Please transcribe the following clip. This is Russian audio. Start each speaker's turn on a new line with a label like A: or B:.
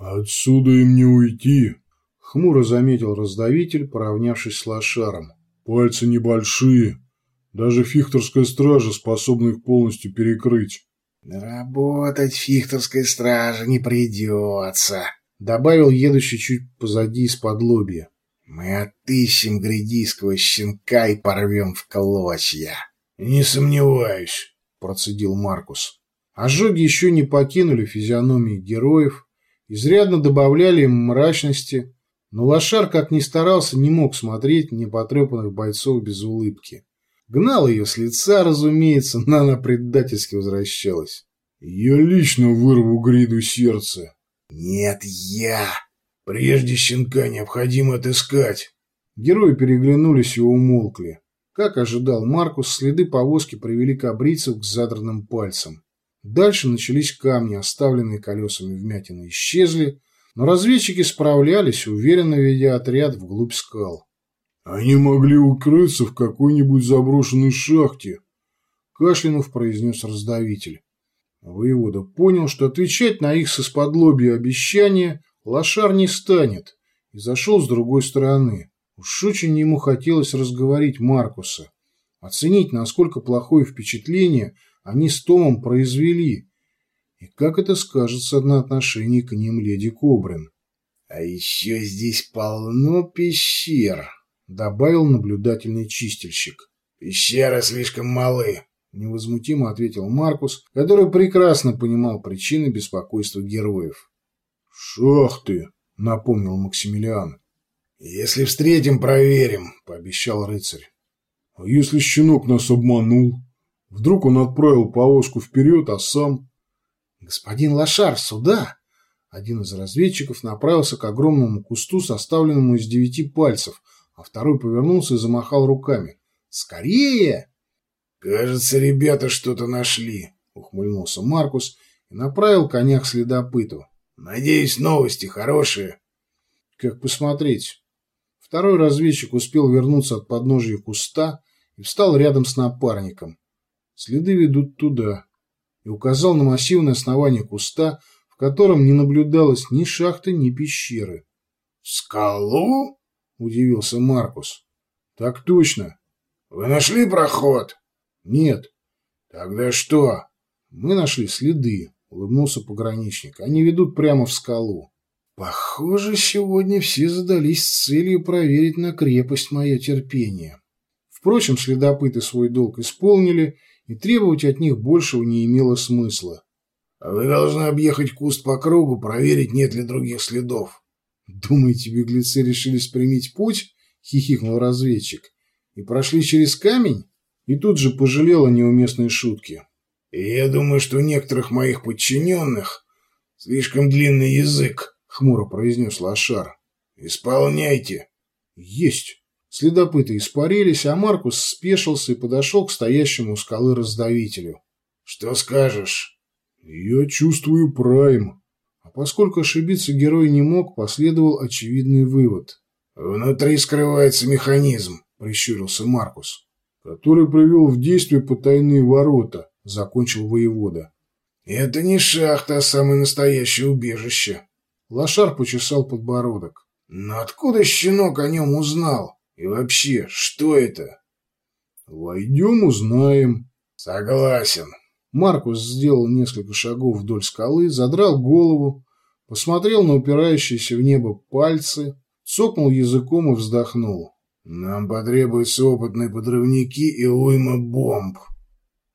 A: «Отсюда им не уйти», — хмуро заметил раздавитель, поравнявшись с лошаром. «Пальцы небольшие. Даже фихтерская стража способна их полностью перекрыть».
B: «Работать фихтерской страже не придется», — добавил едущий чуть позади из-под лобья. «Мы отыщем грядийского щенка и порвем в клочья».
A: «Не сомневаюсь», —
B: процедил Маркус. Ожоги еще не покинули физиономии героев, изрядно добавляли им мрачности, но лошар, как ни старался, не мог смотреть непотрепанных бойцов без улыбки. Гнал ее с лица, разумеется, но она предательски возвращалась.
A: «Я лично вырву гриду сердце».
B: «Нет, я!»
A: «Прежде щенка необходимо отыскать».
B: Герои переглянулись и умолкли. Как ожидал Маркус, следы повозки привели кабрицев к задранным пальцам. Дальше начались камни, оставленные колесами вмятины, исчезли, но разведчики справлялись, уверенно ведя отряд вглубь скал.
A: «Они могли укрыться в какой-нибудь заброшенной шахте», — кашлянув произнес раздавитель.
B: Воевода понял, что отвечать на их со сподлобья обещания лошар не станет, и зашел с другой стороны. Уж очень ему хотелось разговорить Маркуса, оценить, насколько плохое впечатление они с Томом произвели, и как это скажется на отношении к ним леди Кобрин. «А еще здесь полно пещер», — добавил наблюдательный чистильщик. «Пещеры слишком малы», — невозмутимо ответил Маркус, который прекрасно понимал причины беспокойства героев.
A: «Шахты», — напомнил Максимилиан.
B: «Если встретим, проверим», — пообещал рыцарь.
A: «А если щенок нас обманул? Вдруг он отправил повозку вперед, а сам...»
B: «Господин Лошар, сюда!» Один из разведчиков направился к огромному кусту, составленному из девяти пальцев, а второй повернулся и замахал руками. «Скорее!» «Кажется, ребята что-то нашли», — ухмыльнулся Маркус и направил коня к следопыту. «Надеюсь, новости хорошие». «Как посмотреть?» Второй разведчик успел вернуться от подножия куста и встал рядом с напарником. Следы ведут туда и указал на массивное основание куста, в котором не наблюдалось ни шахты, ни пещеры.
A: «Скалу?»
B: — удивился Маркус.
A: «Так точно.
B: Вы нашли проход?»
A: «Нет».
B: «Тогда что?» «Мы нашли следы», — улыбнулся пограничник. «Они ведут прямо в скалу». «Похоже, сегодня все задались целью проверить на крепость мое терпение». Впрочем, следопыты свой долг исполнили — и требовать от них большего не имело смысла. «Вы должны объехать куст по кругу, проверить, нет ли других следов». «Думаете, беглецы решили спрямить путь?» — хихикнул разведчик. «И прошли через камень?» И тут же пожалел о неуместной шутке. «Я думаю, что у некоторых моих подчиненных слишком длинный язык», — хмуро произнес Лошар. «Исполняйте». «Есть». Следопыты испарились, а Маркус спешился и подошел к стоящему у скалы раздавителю. «Что скажешь?»
A: «Я чувствую прайм».
B: А поскольку ошибиться герой не мог, последовал очевидный вывод. «Внутри скрывается механизм», — прищурился Маркус.
A: «Который привел в действие потайные ворота», — закончил воевода.
B: «Это не шахта, а самое настоящее убежище». Лошар почесал подбородок. «Но откуда щенок о нем узнал?» И вообще, что это?
A: Войдем, узнаем.
B: Согласен. Маркус сделал несколько шагов вдоль скалы, задрал голову, посмотрел на упирающиеся в небо пальцы, цокнул языком и вздохнул. Нам потребуются опытные подрывники и уйма бомб.